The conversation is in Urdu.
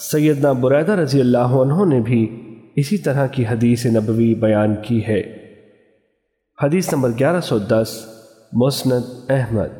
سیدنا بریدہ رضی اللہ عنہ نے بھی اسی طرح کی حدیث نبوی بیان کی ہے۔ حدیث نمبر گیارہ سو دس، مسند احمد۔